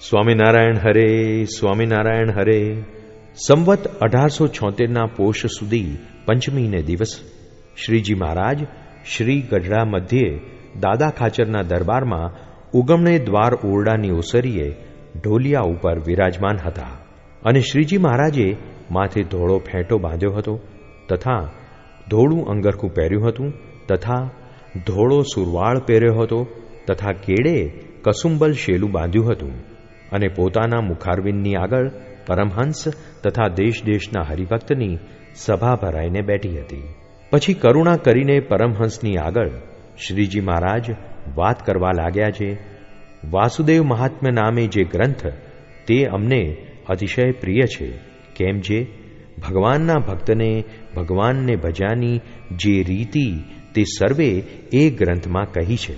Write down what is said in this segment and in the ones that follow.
સ્વામિનારાયણ હરે સ્વામિનારાયણ હરે. સંવત અઢારસો છોતેરના પોષ સુધી પંચમીને દિવસ શ્રીજી મહારાજ શ્રી ગઢડા મધ્યે દાદા ખાચરના દરબારમાં ઉગમણે દ્વાર ઓરડાની ઓસરીએ ઢોલિયા ઉપર વિરાજમાન હતા અને શ્રીજી મહારાજે માથે ધોળો ફેંટો બાંધ્યો હતો તથા ધોળું અંગરખું પહેર્યું હતું તથા ધોળો સુરવાળ પહેર્યો હતો તથા કેડે કસુંબલ શેલું બાંધ્યું હતું. અને પોતાના મુખારવિંદની આગળ પરમહંસ તથા દેશ દેશના હરિભક્તની સભા ભરાઈને બેઠી હતી. પછી કરુણા કરીને પરમહંસની આગળ શ્રીજી મહારાજ વાત કરવા લાગ્યા છે, વાસુદેવ મહાત્મ્ય નામે જે ગ્રંથ તે અમને અતિશય પ્રિય છે. કેમ જે? ભગવાનના ભક્તને ભગવાનને ભજાની જે રીતિ તે સર્વે એ ગ્રંથમાં કહી છે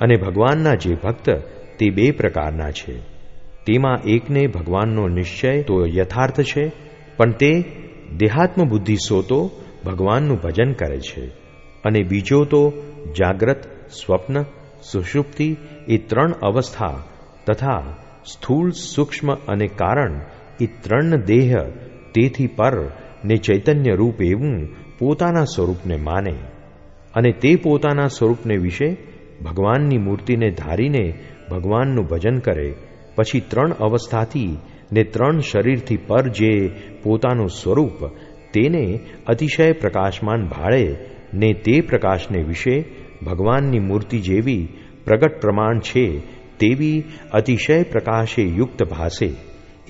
અને ભગવાનના જે ભક્ત તે બે પ્રકારના છે. તેમાં એકને ભગવાનનો નિશ્ચય તો યથાર્થ છે, પણ તે દેહાત્મ બુદ્ધિ સોતો ભગવાનનું ભજન કરે છે. અને બીજો તો જાગ્રત, સ્વપ્ન, સુષુપ્તિ એ ત્રણ અવસ્થા તથા સ્થૂળ, સૂક્ષ્મ અને કારણ એ ત્રણ દેહ તેથી પર ને ચૈતન્ય રૂપ એવું પોતાના સ્વરૂપને માને. અને તે પોતાના સ્વરૂપને વિશે ભગવાનની મૂર્તિને ધારીને ભગવાનનું ભજન કરે પછી ત્રણ અવસ્થાથી ને ત્રણ શરીરથી પર જે પોતાનું સ્વરૂપ તેને અતિશય પ્રકાશમાન ભાળે ને તે પ્રકાશને વિશે ભગવાનની મૂર્તિ જેવી પ્રગટ પ્રમાણ છે તેવી અતિશય પ્રકાશે યુક્ત ભાસે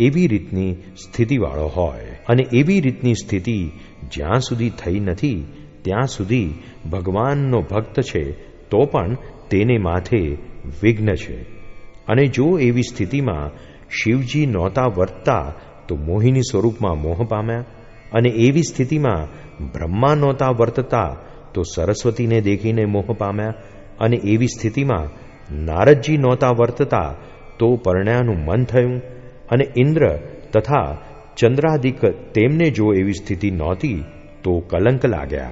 એવી રીતની સ્થિતિવાળો હોય. અને એવી રીતની સ્થિતિ જ્યાં સુધી થઈ નથી, ત્યાં સુધી ભગવાનનો ભક્ત છે તો પણ તેને માથે વિઘ્ન છે. અને જો એવી સ્થિતિમાં શિવજી નહોતા વર્તતા, તો મોહિની સ્વરૂપમાં મોહ પામ્યા. અને એવી સ્થિતિમાં બ્રહ્મા નહોતા વર્તતા, તો સરસ્વતીને દેખીને મોહ પામ્યા. અને એવી સ્થિતિમાં નારદજી નહોતા વર્તતા, તો પરણ્યાનું મન થયું. અને ઇન્દ્ર તથા ચંદ્રાદિક તેમને જો એવી સ્થિતિ નહોતી, તો કલંક લાગ્યા.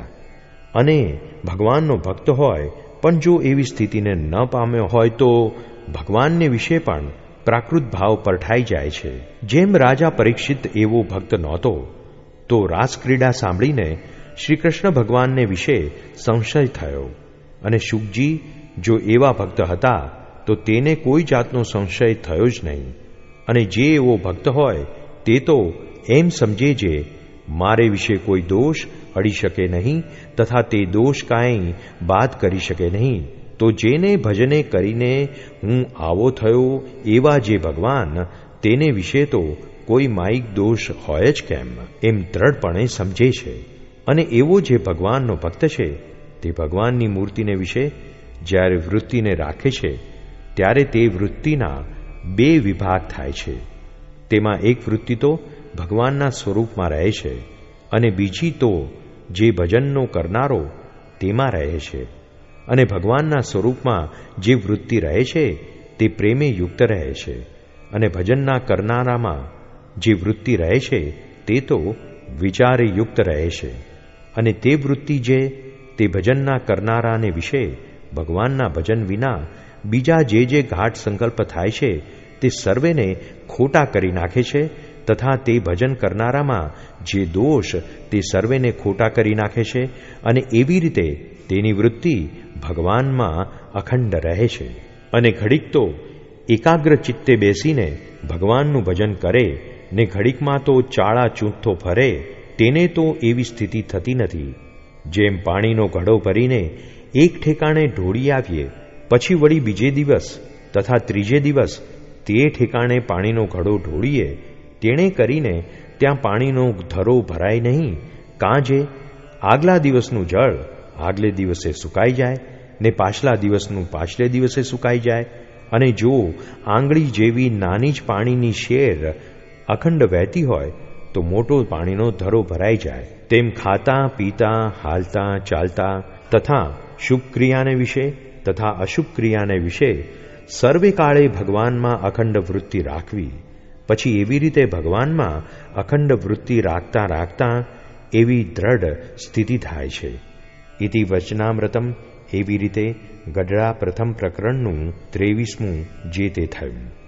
અને ભગવાનનો ભક્ત હોય પણ જો એવી સ્થિતિને ન પામ્યો હોય તો ભગવાનને વિશે પણ પ્રાકૃત ભાવ પરઠાઈ જાય છે. જેમ રાજા પરીક્ષિત એવો ભક્ત નહોતો, તો રાસક્રીડા સાંભળીને શ્રી કૃષ્ણ ભગવાનને વિશે સંશય થયો. અને શુકજી, જો એવા ભક્ત હતા, તો તેને કોઈ જાતનો સંશય થયો જ નહીં. અને જે એવો ભક્ત હોય, તે તો એમ સમજે જે મારે વિશે કોઈ દોષ અડી શકે નહીં, તથા તે દોષ કાંઈ બાદ કરી શકે નહીં. તો જેને ભજને કરીને હું આવો થયો એવા જે ભગવાન, તેને વિશે તો કોઈ માઇક દોષ હોય જ કેમ? એમ દ્રઢપણે સમજે છે. અને એવો જે ભગવાનનો ભક્ત છે, તે ભગવાનની મૂર્તિને વિશે જ્યારે વૃત્તિને રાખે છે, ત્યારે તે વૃત્તિના બે વિભાગ થાય છે. તેમાં એક વૃત્તિ તો ભગવાનના સ્વરૂપમાં રહે છે અને બીજી તો જે ભજનનો કરનારો તેમાં રહે છે. અને ભગવાનના સ્વરૂપમાં જે વૃત્તિ રહે છે તે પ્રેમે યુક્ત રહે છે. અને ભજનના કરનારામાં જે વૃત્તિ રહે છે તે તો વિચારે યુક્ત રહે છે. અને તે વૃત્તિ જે તે ભજનના કરનારાને વિશે ભગવાનના ભજન વિના બીજા જે જે ઘાટ સંકલ્પ થાય છે તે સર્વેને ખોટા કરી નાખે છે તથા તે ભજન કરનારામાં જે દોષ તે સર્વેને ખોટા કરી નાખે છે અને એવી રીતે તેની વૃત્તિ ભગવાનમાં અખંડ રહે છે. અને ઘડીક તો એકાગ્ર ચિત્તે બેસીને ભગવાનનું ભજન કરે ને ઘડીકમાં તો ચાળા ચૂંથો ફરે તેને તો એવી સ્થિતિ થતી નથી. જેમ પાણીનો ઘડો ભરીને એક ઠેકાણે ઢોળી આવીએ, પછી વળી બીજે દિવસ તથા ત્રીજે દિવસ તે ઠેકાણે પાણીનો ઘડો ઢોળીએ તેણે કરીને ત્યાં પાણીનો ધરો ભરાય નહીં. કાંજે આગલા દિવસનું જળ આગલે દિવસે સુકાઈ જાય ને પાછલા દિવસનું પાછલે દિવસે સુકાઈ જાય. અને જો આંગળી જેવી નાની જ પાણીની શેર અખંડ વહેતી હોય, તો મોટો પાણીનો ધરો ભરાઈ જાય. તેમ ખાતા, પીતા, હાલતા, ચાલતા તથા શુભ ક્રિયાને વિશે તથા અશુભ ક્રિયાને વિશે સર્વે કાળે ભગવાનમાં અખંડ વૃત્તિ રાખવી પછી એવી રીતે ભગવાનમાં અખંડ વૃત્તિ રાખતા રાખતા એવી દ્રઢ સ્થિતિ થાય છે. ઇતિ વચનામૃતમ એવી રીતે ગઢડા પ્રથમ પ્રકરણનું ત્રેવીસમું જે તે થયું.